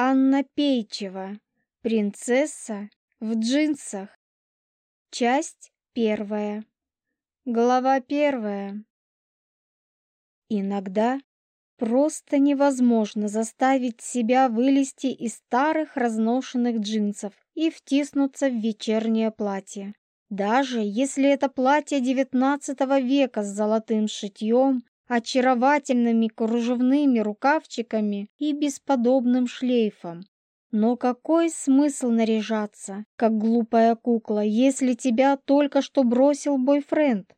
Анна Пейчева. Принцесса в джинсах. Часть первая. Глава первая. Иногда просто невозможно заставить себя вылезти из старых разношенных джинсов и втиснуться в вечернее платье. Даже если это платье XIX века с золотым шитьем очаровательными кружевными рукавчиками и бесподобным шлейфом. Но какой смысл наряжаться, как глупая кукла, если тебя только что бросил бойфренд?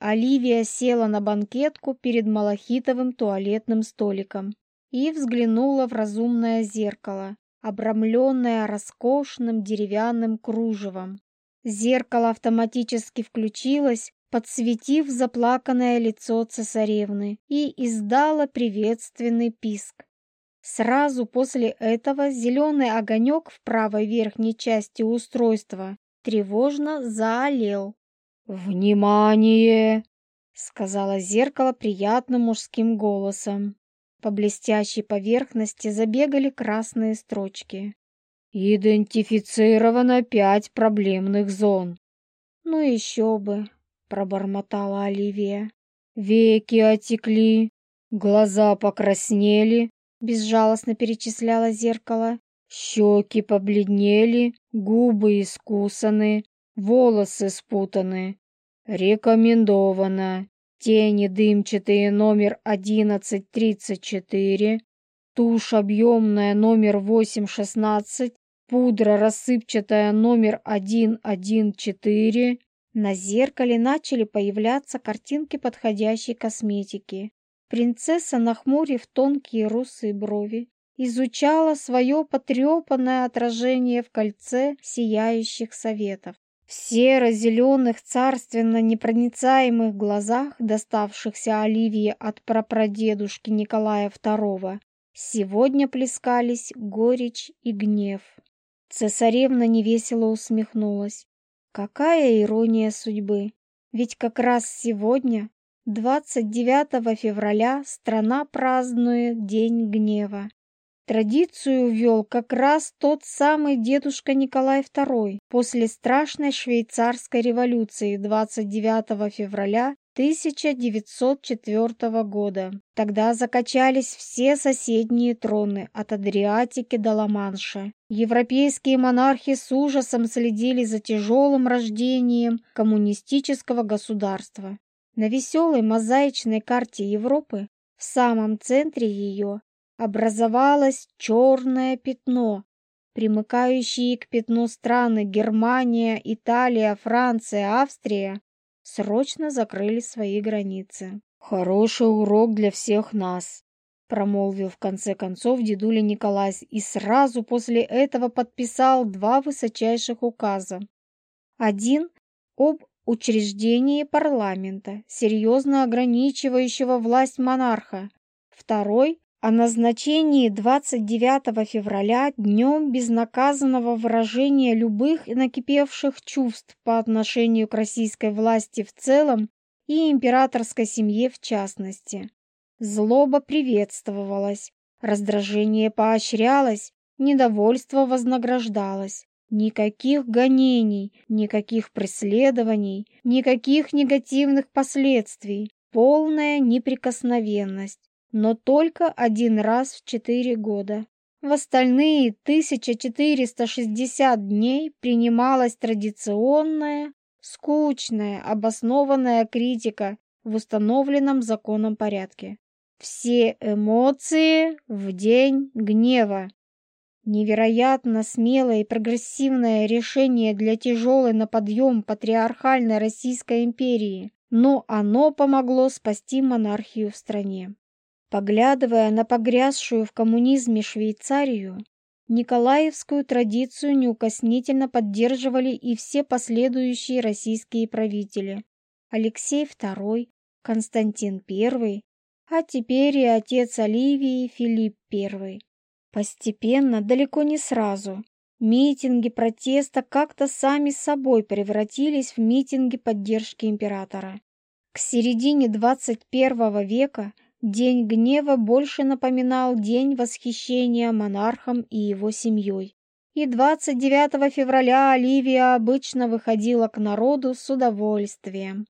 Оливия села на банкетку перед малахитовым туалетным столиком и взглянула в разумное зеркало, обрамленное роскошным деревянным кружевом. Зеркало автоматически включилось, подсветив заплаканное лицо цесаревны, и издала приветственный писк. Сразу после этого зеленый огонек в правой верхней части устройства тревожно заолел. «Внимание!» — сказала зеркало приятным мужским голосом. По блестящей поверхности забегали красные строчки. «Идентифицировано пять проблемных зон». «Ну еще бы! пробормотала Оливия. Веки отекли, глаза покраснели, безжалостно перечисляла зеркало. Щеки побледнели, губы искусаны, волосы спутаны. Рекомендовано. Тени дымчатые номер 1134, тушь объемная номер 816, пудра рассыпчатая номер 114, на зеркале начали появляться картинки подходящей косметики. Принцесса, нахмурив тонкие русые брови, изучала свое потрепанное отражение в кольце сияющих советов. В серо-зеленых царственно непроницаемых глазах, доставшихся Оливии от прапрадедушки Николая II, сегодня плескались горечь и гнев. Цесаревна невесело усмехнулась. Какая ирония судьбы! Ведь как раз сегодня, 29 февраля, страна празднует День гнева. Традицию ввел как раз тот самый дедушка Николай II после страшной швейцарской революции 29 февраля 1904 года. Тогда закачались все соседние троны от Адриатики до Ла-Манша. Европейские монархи с ужасом следили за тяжелым рождением коммунистического государства. На веселой мозаичной карте Европы в самом центре ее образовалось черное пятно, примыкающие к пятну страны Германия, Италия, Франция, Австрия срочно закрыли свои границы. «Хороший урок для всех нас», – промолвил в конце концов дедуля Николай и сразу после этого подписал два высочайших указа. Один – об учреждении парламента, серьезно ограничивающего власть монарха. Второй о назначении 29 февраля днем безнаказанного выражения любых накипевших чувств по отношению к российской власти в целом и императорской семье в частности. Злоба приветствовалась, раздражение поощрялось, недовольство вознаграждалось. Никаких гонений, никаких преследований, никаких негативных последствий, полная неприкосновенность но только один раз в четыре года. В остальные 1460 дней принималась традиционная, скучная, обоснованная критика в установленном законом порядке. Все эмоции в день гнева. Невероятно смелое и прогрессивное решение для тяжелой на подъем патриархальной Российской империи, но оно помогло спасти монархию в стране поглядывая на погрязшую в коммунизме Швейцарию, Николаевскую традицию неукоснительно поддерживали и все последующие российские правители – Алексей II, Константин I, а теперь и отец Оливии Филипп I. Постепенно, далеко не сразу, митинги протеста как-то сами собой превратились в митинги поддержки императора. К середине XXI века – День гнева больше напоминал день восхищения монархом и его семьей. И 29 февраля Оливия обычно выходила к народу с удовольствием.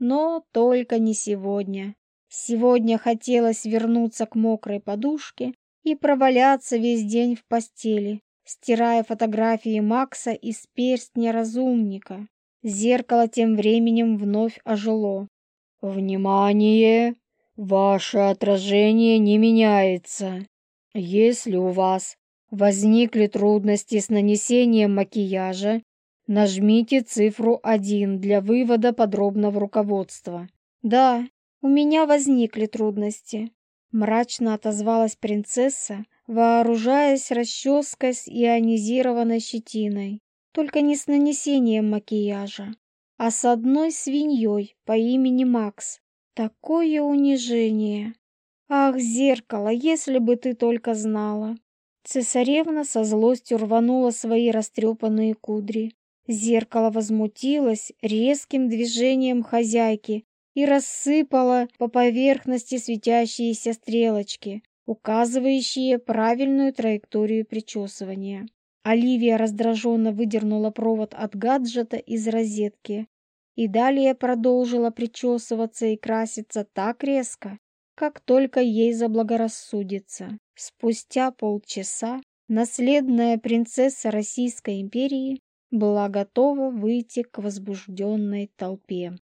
Но только не сегодня. Сегодня хотелось вернуться к мокрой подушке и проваляться весь день в постели, стирая фотографии Макса из перстня разумника. Зеркало тем временем вновь ожило. «Внимание!» Ваше отражение не меняется. Если у вас возникли трудности с нанесением макияжа, нажмите цифру 1 для вывода подробного руководства. Да, у меня возникли трудности. Мрачно отозвалась принцесса, вооружаясь расческой с ионизированной щетиной. Только не с нанесением макияжа, а с одной свиньей по имени Макс, Такое унижение! Ах, зеркало, если бы ты только знала!» Цесаревна со злостью рванула свои растрепанные кудри. Зеркало возмутилось резким движением хозяйки и рассыпало по поверхности светящиеся стрелочки, указывающие правильную траекторию причесывания. Оливия раздраженно выдернула провод от гаджета из розетки и далее продолжила причесываться и краситься так резко, как только ей заблагорассудится. Спустя полчаса наследная принцесса Российской империи была готова выйти к возбужденной толпе.